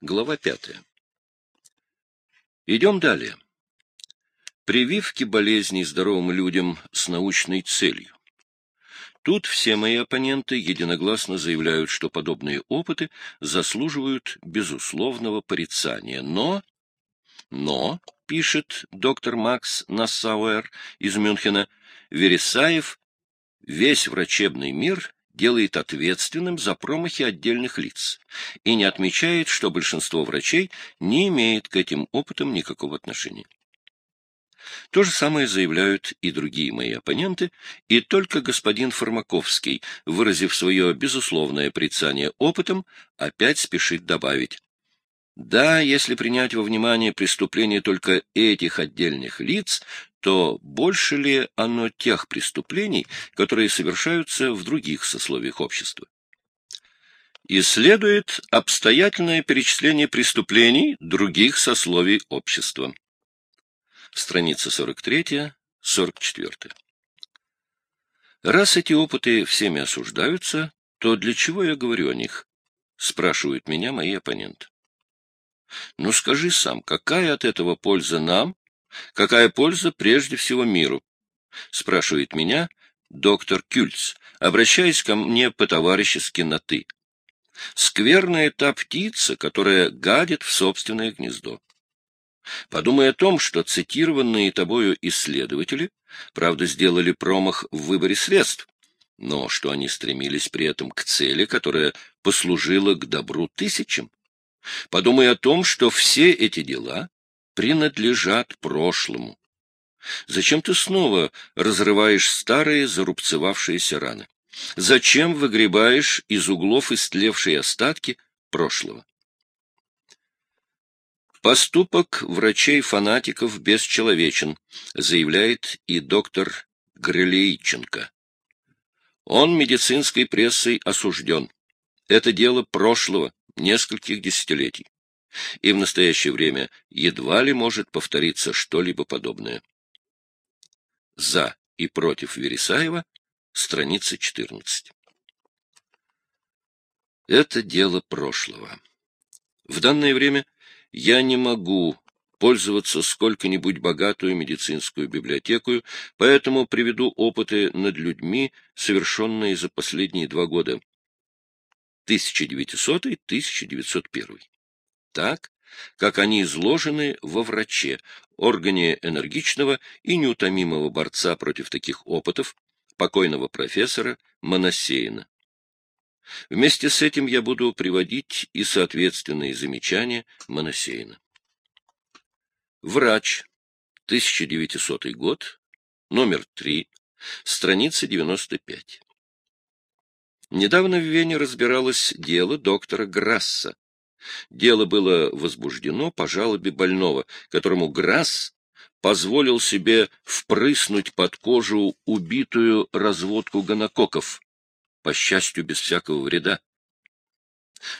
Глава пятая. Идем далее. Прививки болезней здоровым людям с научной целью. Тут все мои оппоненты единогласно заявляют, что подобные опыты заслуживают безусловного порицания. Но, но, пишет доктор Макс Нассауэр из Мюнхена, Вересаев весь врачебный мир делает ответственным за промахи отдельных лиц и не отмечает, что большинство врачей не имеет к этим опытам никакого отношения. То же самое заявляют и другие мои оппоненты, и только господин Фармаковский, выразив свое безусловное прицание опытом, опять спешит добавить. Да, если принять во внимание преступления только этих отдельных лиц, то больше ли оно тех преступлений, которые совершаются в других сословиях общества? Исследует обстоятельное перечисление преступлений других сословий общества. Страница 43-44. Раз эти опыты всеми осуждаются, то для чего я говорю о них? Спрашивают меня мои оппоненты. Ну скажи сам, какая от этого польза нам, какая польза прежде всего миру? Спрашивает меня доктор Кюльц, обращаясь ко мне по-товарищески на «ты». Скверная та птица, которая гадит в собственное гнездо. Подумай о том, что цитированные тобою исследователи, правда, сделали промах в выборе средств, но что они стремились при этом к цели, которая послужила к добру тысячам. Подумай о том, что все эти дела принадлежат прошлому. Зачем ты снова разрываешь старые зарубцевавшиеся раны? Зачем выгребаешь из углов истлевшие остатки прошлого? Поступок врачей-фанатиков бесчеловечен, заявляет и доктор Грилейченко. Он медицинской прессой осужден. Это дело прошлого, нескольких десятилетий. И в настоящее время едва ли может повториться что-либо подобное. За и против Вересаева, страница 14. Это дело прошлого. В данное время я не могу пользоваться сколько-нибудь богатую медицинскую библиотеку, поэтому приведу опыты над людьми, совершенные за последние два года. 1900-1901. Так, как они изложены во враче, органе энергичного и неутомимого борца против таких опытов, покойного профессора Моносеина. Вместе с этим я буду приводить и соответственные замечания Моносеина. Врач, 1900 год, номер 3, страница 95. Недавно в Вене разбиралось дело доктора Грасса. Дело было возбуждено по жалобе больного, которому Грасс позволил себе впрыснуть под кожу убитую разводку гонококков по счастью, без всякого вреда.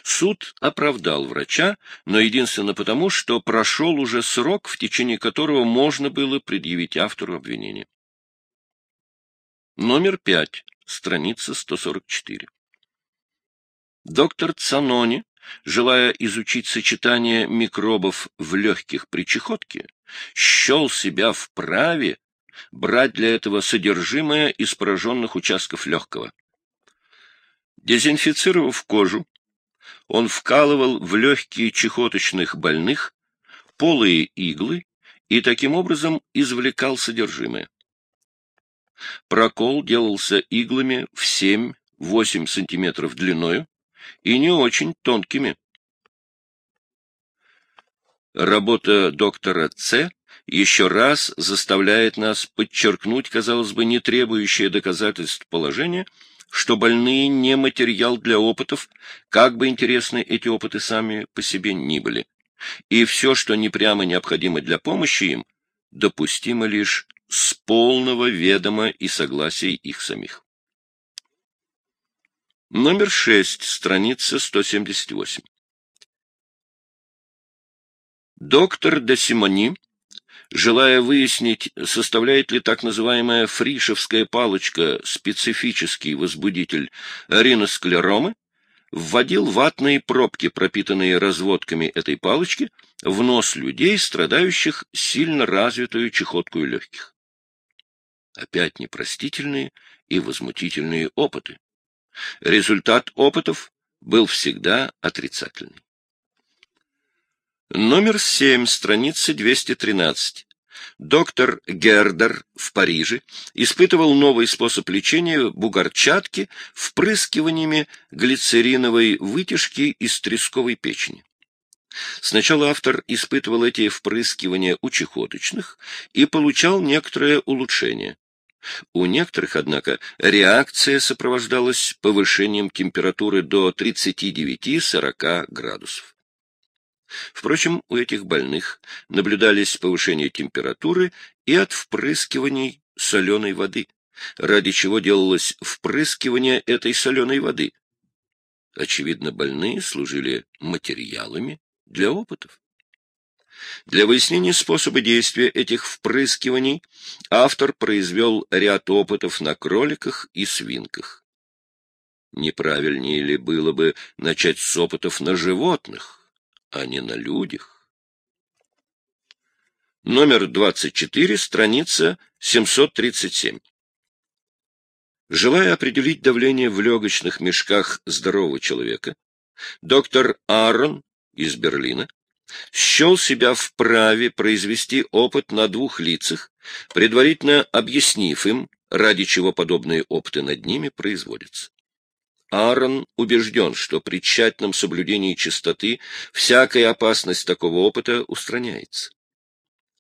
Суд оправдал врача, но единственно потому, что прошел уже срок, в течение которого можно было предъявить автору обвинения. Номер пять, страница 144. Доктор Цанони, желая изучить сочетание микробов в легких при чехотке, счел себя вправе брать для этого содержимое из пораженных участков легкого. Дезинфицировав кожу, он вкалывал в легкие чехоточных больных полые иглы и таким образом извлекал содержимое. Прокол делался иглами в 7-8 сантиметров длиною и не очень тонкими. Работа доктора Ц еще раз заставляет нас подчеркнуть, казалось бы, не требующее доказательств положение – что больные не материал для опытов, как бы интересны эти опыты сами по себе ни были. И все, что не прямо необходимо для помощи им, допустимо лишь с полного ведома и согласия их самих. Номер 6, страница 178. Доктор де Симони желая выяснить, составляет ли так называемая фришевская палочка специфический возбудитель риносклеромы, вводил ватные пробки, пропитанные разводками этой палочки, в нос людей, страдающих сильно развитую чехоткую легких. Опять непростительные и возмутительные опыты. Результат опытов был всегда отрицательный. Номер 7, страница 213. Доктор Гердер в Париже испытывал новый способ лечения бугорчатки впрыскиваниями глицериновой вытяжки из тресковой печени. Сначала автор испытывал эти впрыскивания у чехоточных и получал некоторое улучшение. У некоторых, однако, реакция сопровождалась повышением температуры до 39-40 градусов. Впрочем, у этих больных наблюдались повышение температуры и от впрыскиваний соленой воды, ради чего делалось впрыскивание этой соленой воды. Очевидно, больные служили материалами для опытов. Для выяснения способа действия этих впрыскиваний автор произвел ряд опытов на кроликах и свинках. Неправильнее ли было бы начать с опытов на животных? а не на людях. Номер 24, страница 737. Желая определить давление в легочных мешках здорового человека, доктор Аарон из Берлина счел себя вправе произвести опыт на двух лицах, предварительно объяснив им, ради чего подобные опыты над ними производятся. Аарон убежден, что при тщательном соблюдении чистоты всякая опасность такого опыта устраняется.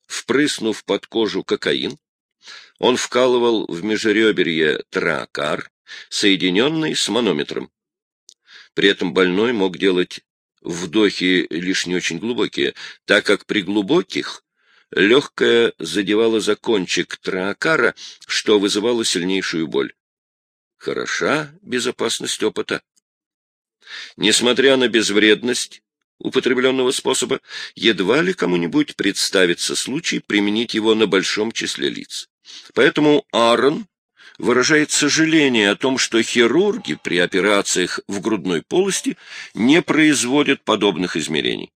Впрыснув под кожу кокаин, он вкалывал в межреберье тракар, соединенный с манометром. При этом больной мог делать вдохи лишь не очень глубокие, так как при глубоких легкое задевало за кончик траакара, что вызывало сильнейшую боль. Хороша безопасность опыта. Несмотря на безвредность употребленного способа, едва ли кому-нибудь представится случай применить его на большом числе лиц. Поэтому Аарон выражает сожаление о том, что хирурги при операциях в грудной полости не производят подобных измерений.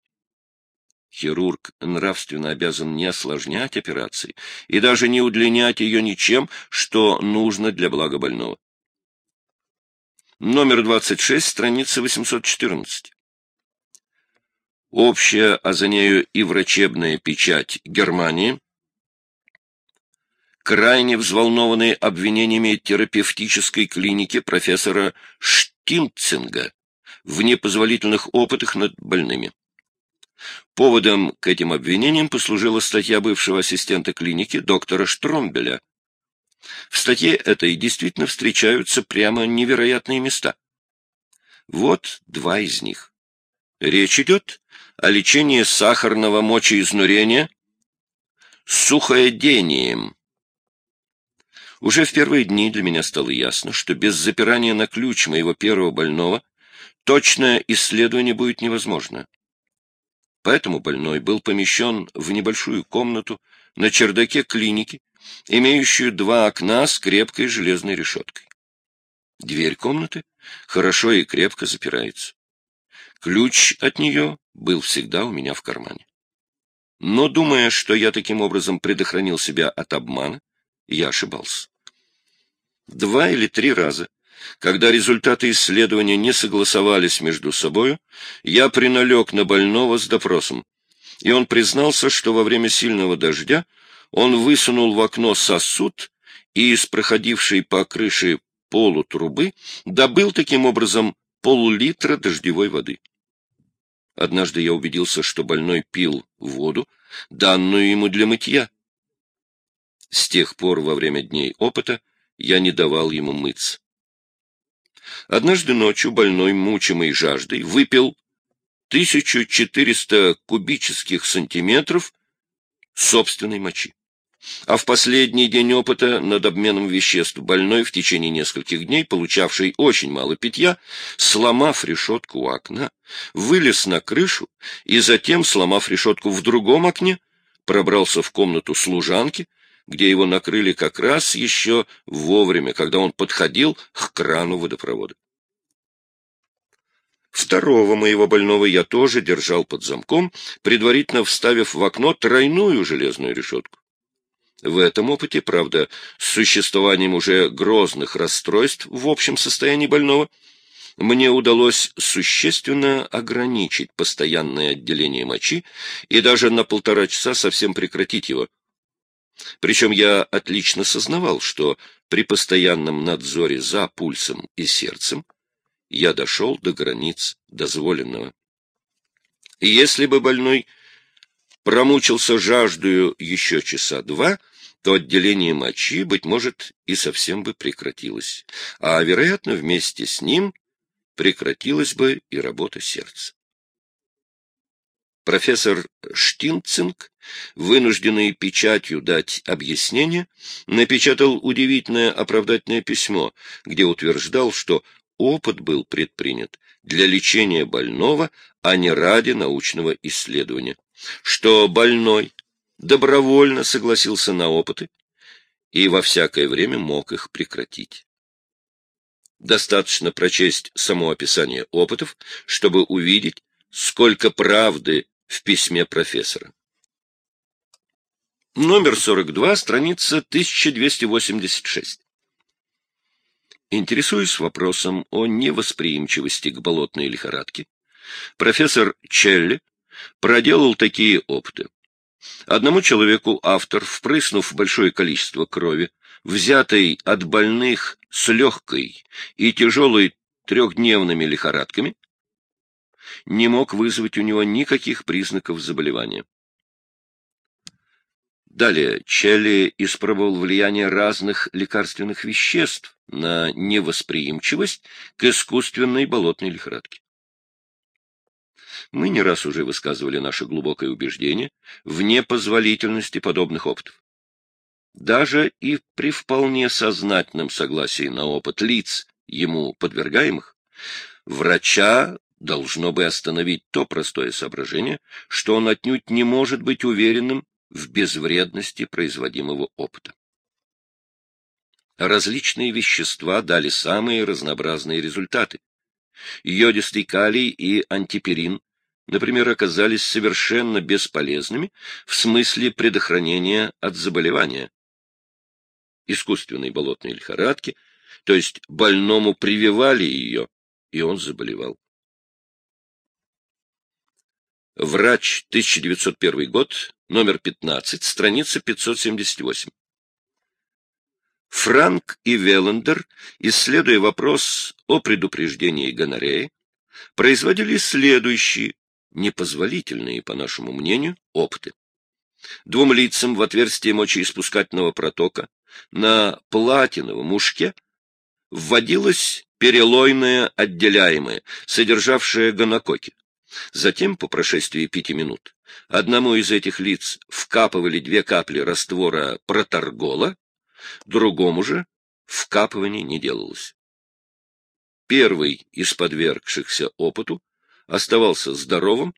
Хирург нравственно обязан не осложнять операции и даже не удлинять ее ничем, что нужно для блага больного номер 26, страница 814. Общая, а за нею и врачебная печать Германии, крайне взволнованные обвинениями терапевтической клиники профессора Штинцинга в непозволительных опытах над больными. Поводом к этим обвинениям послужила статья бывшего ассистента клиники доктора Штромбеля, в статье этой действительно встречаются прямо невероятные места. Вот два из них. Речь идет о лечении сахарного мочеизнурения сухоедением. Уже в первые дни для меня стало ясно, что без запирания на ключ моего первого больного точное исследование будет невозможно. Поэтому больной был помещен в небольшую комнату на чердаке клиники, имеющую два окна с крепкой железной решеткой. Дверь комнаты хорошо и крепко запирается. Ключ от нее был всегда у меня в кармане. Но, думая, что я таким образом предохранил себя от обмана, я ошибался. Два или три раза, когда результаты исследования не согласовались между собою, я приналег на больного с допросом, и он признался, что во время сильного дождя он высунул в окно сосуд и из проходившей по крыше полутрубы добыл таким образом пол-литра дождевой воды. Однажды я убедился, что больной пил воду, данную ему для мытья. С тех пор во время дней опыта я не давал ему мыться. Однажды ночью больной, мучимый жаждой, выпил 1400 кубических сантиметров собственной мочи. А в последний день опыта над обменом веществ больной в течение нескольких дней, получавший очень мало питья, сломав решетку у окна, вылез на крышу и затем, сломав решетку в другом окне, пробрался в комнату служанки, где его накрыли как раз еще вовремя, когда он подходил к крану водопровода. Второго моего больного я тоже держал под замком, предварительно вставив в окно тройную железную решетку. В этом опыте, правда, с существованием уже грозных расстройств в общем состоянии больного, мне удалось существенно ограничить постоянное отделение мочи и даже на полтора часа совсем прекратить его. Причем я отлично сознавал, что при постоянном надзоре за пульсом и сердцем я дошел до границ дозволенного. И если бы больной промучился жаждую еще часа два, то отделение мочи, быть может, и совсем бы прекратилось, а, вероятно, вместе с ним прекратилась бы и работа сердца. Профессор Штинцинг, вынужденный печатью дать объяснение, напечатал удивительное оправдательное письмо, где утверждал, что опыт был предпринят для лечения больного, а не ради научного исследования, что больной добровольно согласился на опыты и во всякое время мог их прекратить. Достаточно прочесть само описание опытов, чтобы увидеть, сколько правды в письме профессора. Номер 42, страница 1286. Интересуясь вопросом о невосприимчивости к болотной лихорадке, профессор Челли проделал такие опыты. Одному человеку автор, впрыснув большое количество крови, взятой от больных с легкой и тяжелой трехдневными лихорадками, не мог вызвать у него никаких признаков заболевания. Далее Челли испробовал влияние разных лекарственных веществ на невосприимчивость к искусственной болотной лихорадке. Мы не раз уже высказывали наше глубокое убеждение в непозволительности подобных опытов. Даже и при вполне сознательном согласии на опыт лиц, ему подвергаемых, врача должно бы остановить то простое соображение, что он отнюдь не может быть уверенным в безвредности производимого опыта. Различные вещества дали самые разнообразные результаты. Йодистый калий и антиперин, например, оказались совершенно бесполезными в смысле предохранения от заболевания. Искусственной болотной лихорадки, то есть больному прививали ее, и он заболевал. Врач, 1901 год, номер 15, страница 578. Франк и Веллендер, исследуя вопрос о предупреждении гонореи, производили следующие, непозволительные, по нашему мнению, опыты. Двум лицам в отверстие мочеиспускательного протока на платиновом ушке вводилось перелойное отделяемое, содержавшее гонококи. Затем, по прошествии пяти минут, одному из этих лиц вкапывали две капли раствора проторгола, другому же вкапывание не делалось. Первый из подвергшихся опыту оставался здоровым,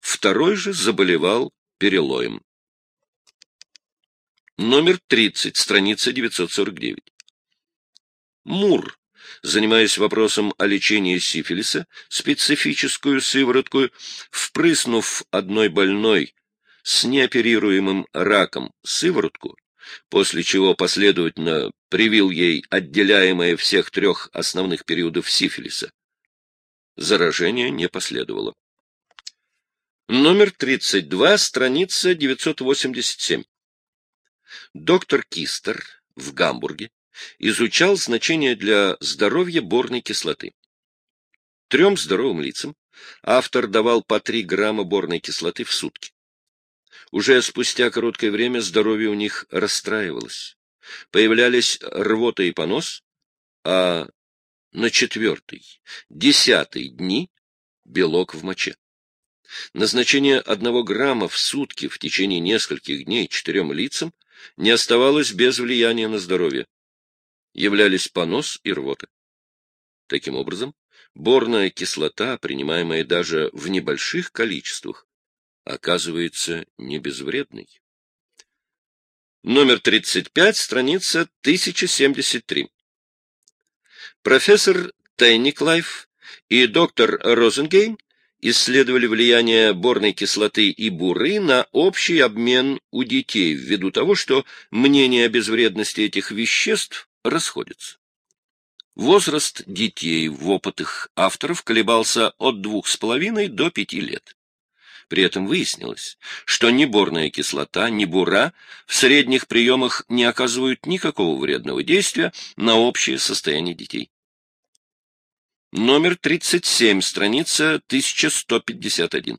второй же заболевал перелоем. Номер 30, страница 949. Мур занимаясь вопросом о лечении сифилиса, специфическую сыворотку, впрыснув одной больной с неоперируемым раком сыворотку, после чего последовательно привил ей отделяемое всех трех основных периодов сифилиса. Заражение не последовало. Номер 32, страница 987. Доктор Кистер в Гамбурге изучал значение для здоровья борной кислоты. Трем здоровым лицам автор давал по 3 грамма борной кислоты в сутки. Уже спустя короткое время здоровье у них расстраивалось. Появлялись рвота и понос, а на четвертый, десятый дни белок в моче. Назначение одного грамма в сутки в течение нескольких дней четырем лицам не оставалось без влияния на здоровье являлись понос и рвота. Таким образом, борная кислота, принимаемая даже в небольших количествах, оказывается не безвредной. Номер 35, страница 1073. Профессор Тайниклайф и доктор Розенгейм исследовали влияние борной кислоты и буры на общий обмен у детей ввиду того, что мнения о безвредности этих веществ расходятся. Возраст детей в опытах авторов колебался от двух с половиной до пяти лет. При этом выяснилось, что ни борная кислота, ни бура в средних приемах не оказывают никакого вредного действия на общее состояние детей. Номер 37, страница 1151.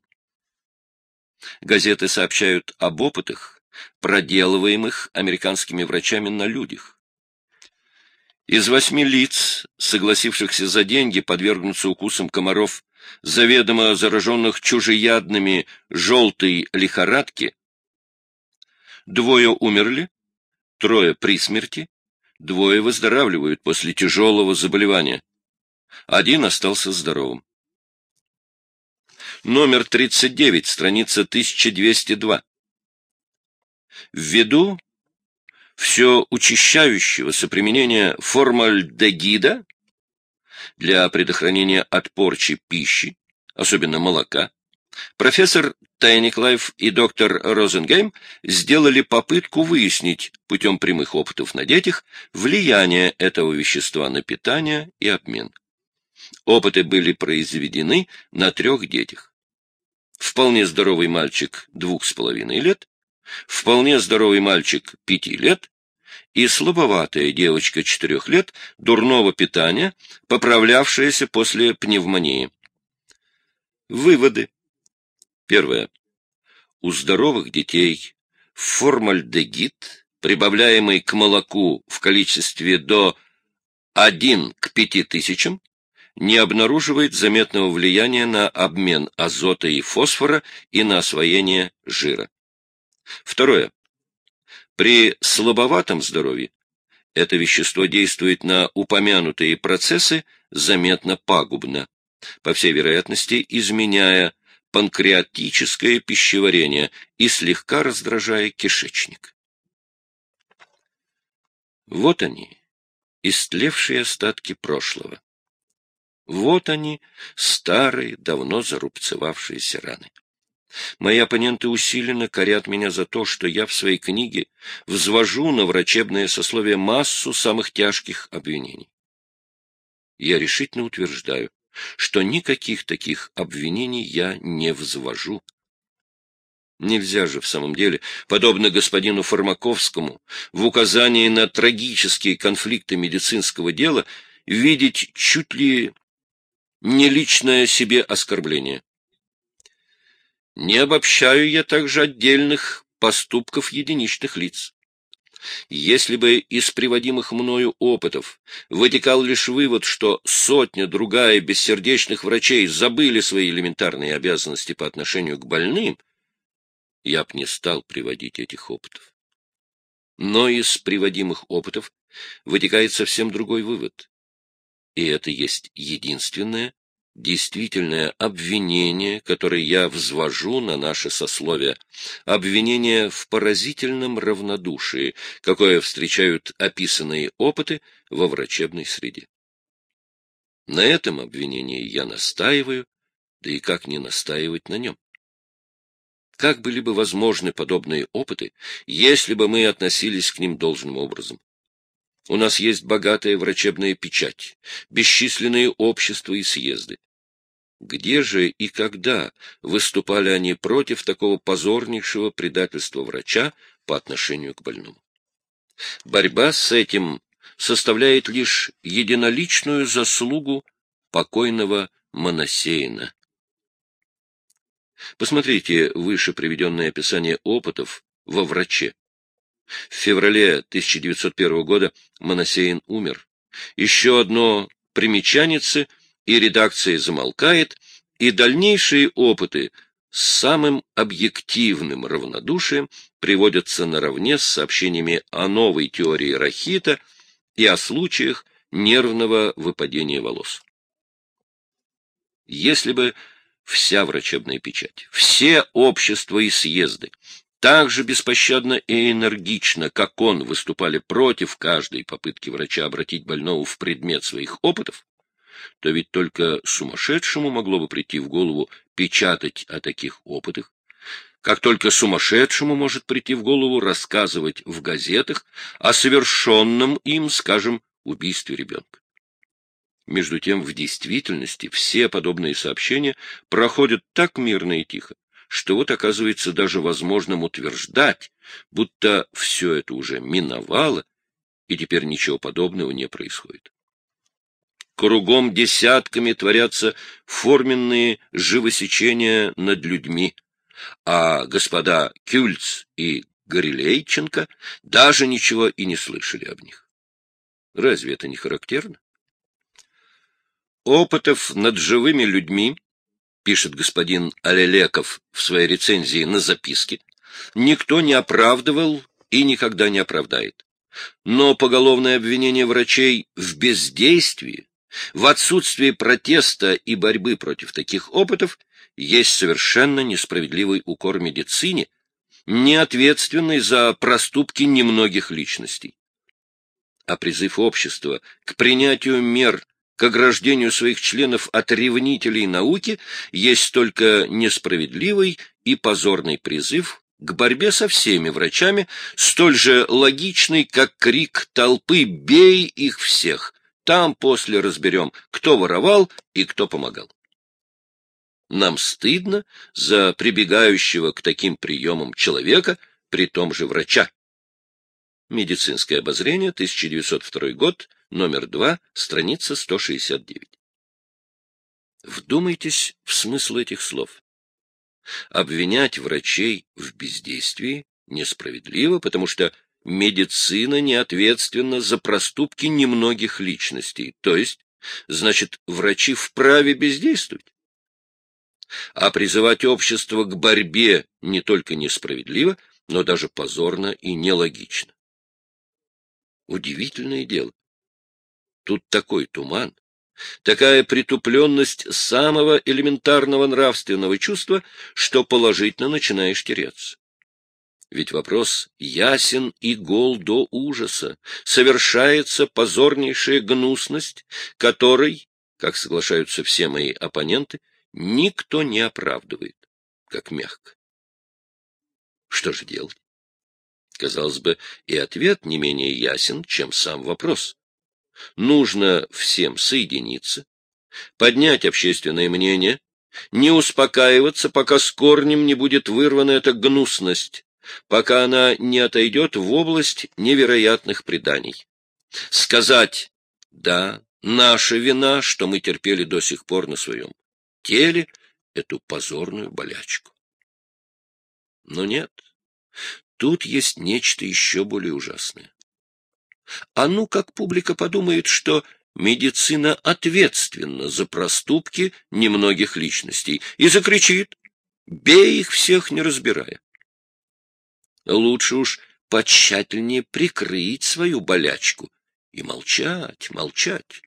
Газеты сообщают об опытах, проделываемых американскими врачами на людях. Из восьми лиц, согласившихся за деньги подвергнуться укусам комаров, заведомо зараженных чужеядными желтой лихорадки, двое умерли, трое при смерти, двое выздоравливают после тяжелого заболевания. Один остался здоровым. Номер 39, страница 1202. Ввиду все учащающегося применения формальдегида для предохранения от порчи пищи, особенно молока, профессор Тайниклайф и доктор Розенгейм сделали попытку выяснить путем прямых опытов на детях влияние этого вещества на питание и обмен. Опыты были произведены на трех детях. Вполне здоровый мальчик двух с половиной лет, вполне здоровый мальчик пяти лет и слабоватая девочка четырех лет дурного питания, поправлявшаяся после пневмонии. Выводы. Первое. У здоровых детей формальдегид, прибавляемый к молоку в количестве до 1 к 5 тысячам, не обнаруживает заметного влияния на обмен азота и фосфора и на освоение жира. Второе. При слабоватом здоровье это вещество действует на упомянутые процессы заметно пагубно, по всей вероятности изменяя панкреатическое пищеварение и слегка раздражая кишечник. Вот они, истлевшие остатки прошлого. Вот они, старые, давно зарубцевавшиеся раны. Мои оппоненты усиленно корят меня за то, что я в своей книге взвожу на врачебное сословие массу самых тяжких обвинений. Я решительно утверждаю, что никаких таких обвинений я не взвожу. Нельзя же в самом деле, подобно господину Фармаковскому, в указании на трагические конфликты медицинского дела видеть чуть ли не личное себе оскорбление. Не обобщаю я также отдельных поступков единичных лиц. Если бы из приводимых мною опытов вытекал лишь вывод, что сотня-другая бессердечных врачей забыли свои элементарные обязанности по отношению к больным, я б не стал приводить этих опытов. Но из приводимых опытов вытекает совсем другой вывод и это есть единственное действительное обвинение, которое я взвожу на наше сословие, обвинение в поразительном равнодушии, какое встречают описанные опыты во врачебной среде. На этом обвинении я настаиваю, да и как не настаивать на нем? Как были бы возможны подобные опыты, если бы мы относились к ним должным образом? У нас есть богатая врачебная печать, бесчисленные общества и съезды. Где же и когда выступали они против такого позорнейшего предательства врача по отношению к больному? Борьба с этим составляет лишь единоличную заслугу покойного Моносеина. Посмотрите выше приведенное описание опытов во враче. В феврале 1901 года Моносеин умер. Еще одно примечанице, и редакция замолкает, и дальнейшие опыты с самым объективным равнодушием приводятся наравне с сообщениями о новой теории рахита и о случаях нервного выпадения волос. Если бы вся врачебная печать, все общества и съезды так же беспощадно и энергично, как он, выступали против каждой попытки врача обратить больного в предмет своих опытов, то ведь только сумасшедшему могло бы прийти в голову печатать о таких опытах, как только сумасшедшему может прийти в голову рассказывать в газетах о совершенном им, скажем, убийстве ребенка. Между тем, в действительности все подобные сообщения проходят так мирно и тихо, что вот оказывается даже возможным утверждать, будто все это уже миновало, и теперь ничего подобного не происходит. Кругом десятками творятся форменные живосечения над людьми, а господа Кюльц и Горелейченко даже ничего и не слышали об них. Разве это не характерно? Опытов над живыми людьми, пишет господин Алелеков в своей рецензии на записке, никто не оправдывал и никогда не оправдает. Но поголовное обвинение врачей в бездействии, в отсутствии протеста и борьбы против таких опытов есть совершенно несправедливый укор медицине, не ответственной за проступки немногих личностей. А призыв общества к принятию мер к ограждению своих членов от ревнителей науки есть только несправедливый и позорный призыв к борьбе со всеми врачами, столь же логичный, как крик толпы «бей их всех!» Там после разберем, кто воровал и кто помогал. Нам стыдно за прибегающего к таким приемам человека, при том же врача. Медицинское обозрение, 1902 год, номер 2, страница 169. Вдумайтесь в смысл этих слов. Обвинять врачей в бездействии несправедливо, потому что медицина не ответственна за проступки немногих личностей, то есть, значит, врачи вправе бездействовать. А призывать общество к борьбе не только несправедливо, но даже позорно и нелогично. Удивительное дело. Тут такой туман, такая притупленность самого элементарного нравственного чувства, что положительно начинаешь теряться. Ведь вопрос ясен и гол до ужаса. Совершается позорнейшая гнусность, которой, как соглашаются все мои оппоненты, никто не оправдывает, как мягко. Что же делать? Казалось бы, и ответ не менее ясен, чем сам вопрос. Нужно всем соединиться, поднять общественное мнение, не успокаиваться, пока с корнем не будет вырвана эта гнусность, пока она не отойдет в область невероятных преданий. Сказать «да, наша вина, что мы терпели до сих пор на своем теле эту позорную болячку». Но нет, тут есть нечто еще более ужасное. А ну, как публика подумает, что медицина ответственна за проступки немногих личностей, и закричит «бей их всех, не разбирая». Лучше уж потщательнее прикрыть свою болячку и молчать, молчать.